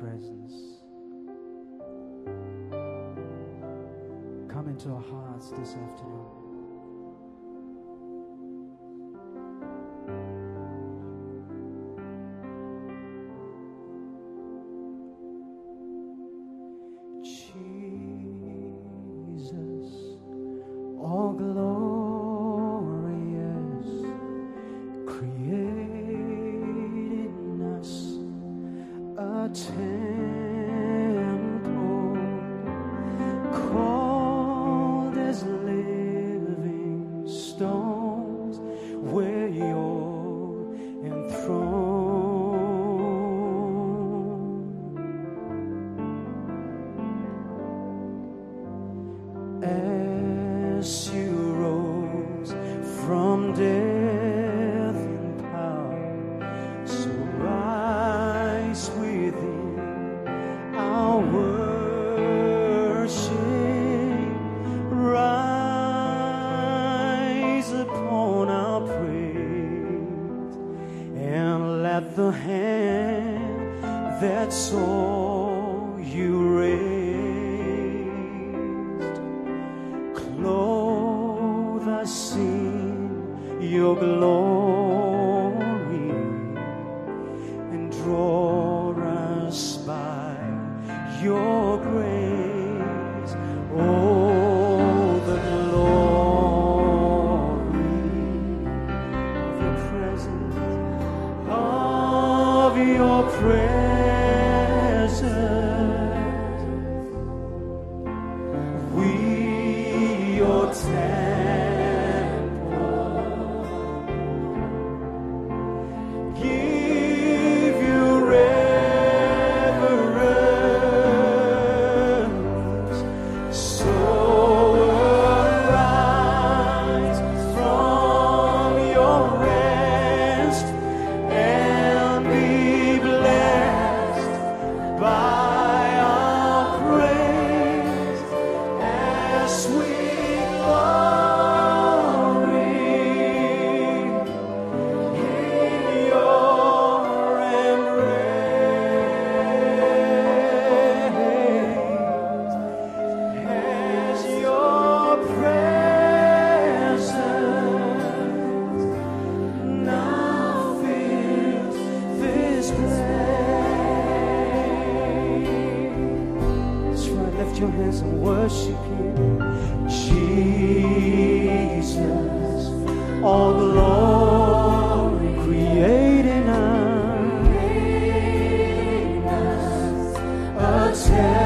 presence. Come into our hearts this afternoon. on our praise and let the hand that saw you raised clothe us in your glory. tell.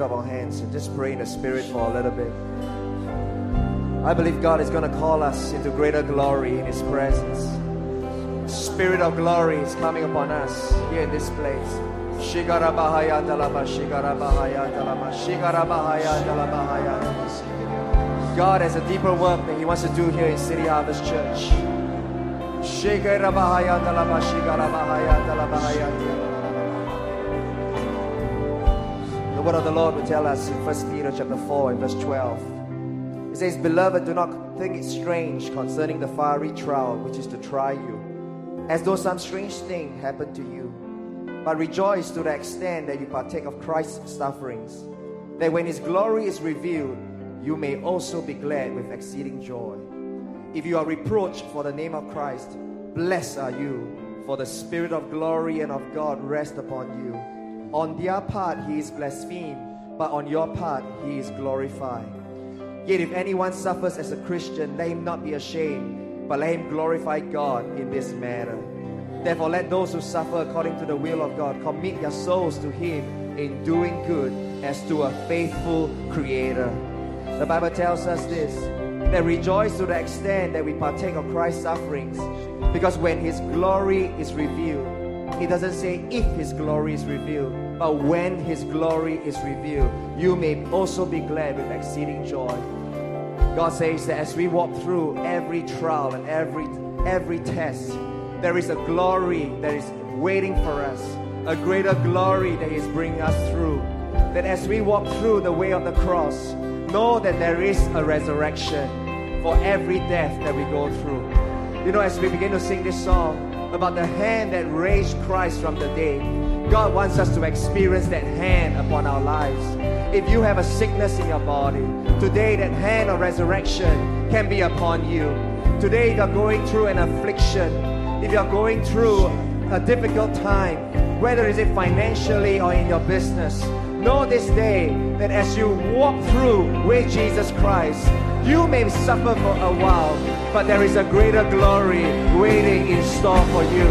Lift up our hands and just pray in the Spirit for a little bit. I believe God is going to call us into greater glory in His presence. Spirit of glory is coming upon us here in this place. Shigara Bahaya Dalaba, Shigara Bahaya Dalama, Shigara Bahaya Dalabahaya. God has a deeper work that He wants to do here in City Harvest Church. Shigara Bahaya Dalaba, Shigara Bahaya Dalabahaya. The word of the Lord will tell us in 1 Peter chapter 4 and verse 12. It says, Beloved, do not think it strange concerning the fiery trial which is to try you, as though some strange thing happened to you. But rejoice to the extent that you partake of Christ's sufferings, that when his glory is revealed, you may also be glad with exceeding joy. If you are reproached for the name of Christ, blessed are you, for the Spirit of glory and of God rest upon you. On their part he is blasphemed, but on your part he is glorified. Yet if anyone suffers as a Christian, let him not be ashamed, but let him glorify God in this matter. Therefore, let those who suffer according to the will of God commit their souls to him in doing good as to a faithful Creator. The Bible tells us this that rejoice to the extent that we partake of Christ's sufferings, because when his glory is revealed, he doesn't say if His glory is revealed, but when His glory is revealed, you may also be glad with exceeding joy. God says that as we walk through every trial and every every test, there is a glory that is waiting for us, a greater glory that is bringing us through. That as we walk through the way of the cross, know that there is a resurrection for every death that we go through. You know, as we begin to sing this song, about the hand that raised Christ from the dead. God wants us to experience that hand upon our lives. If you have a sickness in your body, today that hand of resurrection can be upon you. Today, you're going through an affliction, if you're going through a difficult time, whether is it financially or in your business, know this day that as you walk through with Jesus Christ, you may suffer for a while, but there is a greater glory waiting in store for you.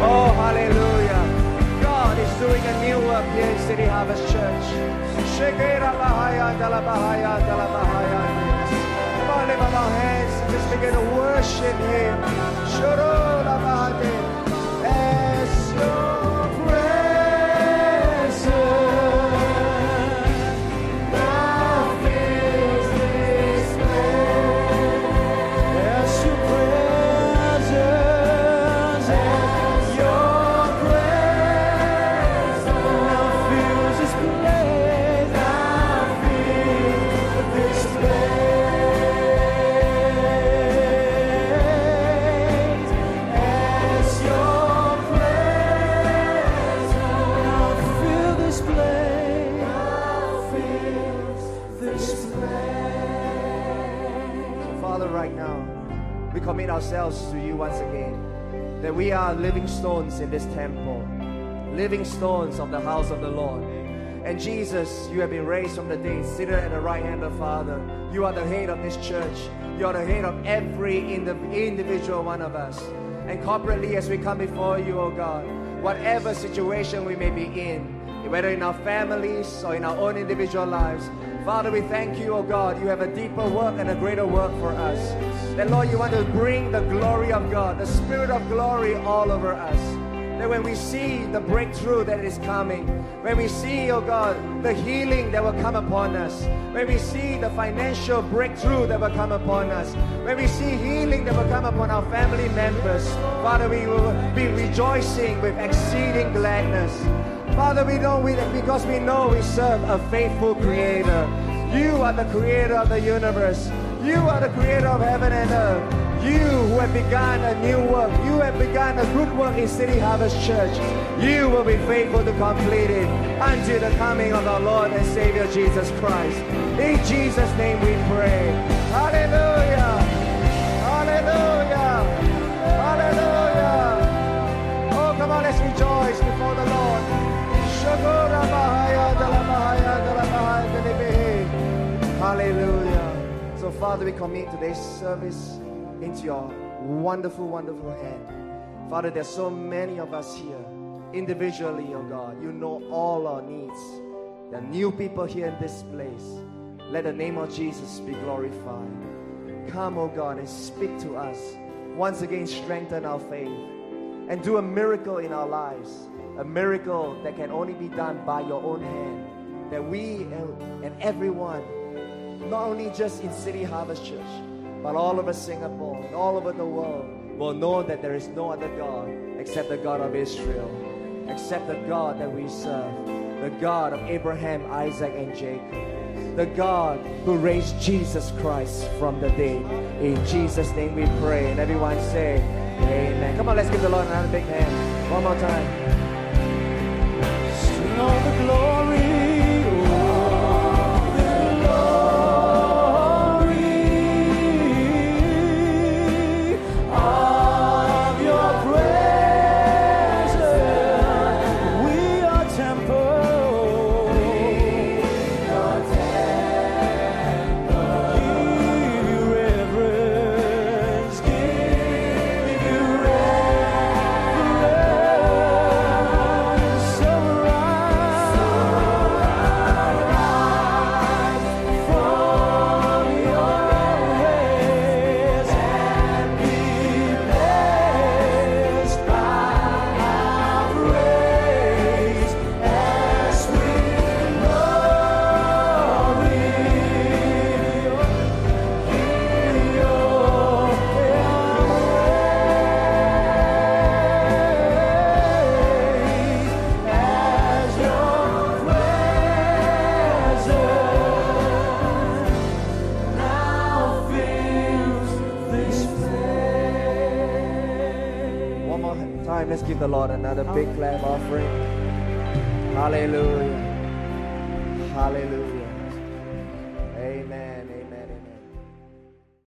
Oh, hallelujah. God is doing a new work here in City Harvest Church. Come on, lift up our hands and just begin to worship Him. Commit ourselves to you once again. That we are living stones in this temple, living stones of the house of the Lord. And Jesus, you have been raised from the dead, seated at the right hand of the Father. You are the head of this church. You are the head of every individual one of us. And corporately, as we come before you, oh God, whatever situation we may be in, whether in our families or in our own individual lives, Father, we thank you, oh God. You have a deeper work and a greater work for us. That, Lord, you want to bring the glory of God, the Spirit of glory all over us. That when we see the breakthrough that is coming, when we see, oh God, the healing that will come upon us, when we see the financial breakthrough that will come upon us, when we see healing that will come upon our family members, Father, we will be rejoicing with exceeding gladness. Father, we know we, because we know we serve a faithful creator. You are the creator of the universe. You are the creator of heaven and earth. You who have begun a new work, you have begun a good work in City Harvest Church. You will be faithful to complete it until the coming of our Lord and Savior Jesus Christ. In Jesus' name we pray. Hallelujah. Father, we commit today's service into your wonderful, wonderful hand. Father, there's so many of us here individually, oh God. You know all our needs. There are new people here in this place. Let the name of Jesus be glorified. Come, oh God, and speak to us. Once again, strengthen our faith and do a miracle in our lives. A miracle that can only be done by your own hand. That we and, and everyone, not only just in City Harvest Church, but all over Singapore and all over the world, will know that there is no other God except the God of Israel, except the God that we serve, the God of Abraham, Isaac, and Jacob, the God who raised Jesus Christ from the dead. In Jesus' name we pray. And everyone say, Amen. Come on, let's give the Lord another big hand. One more time. Sing all the glory. The Lord another big clap offering. Hallelujah. Hallelujah.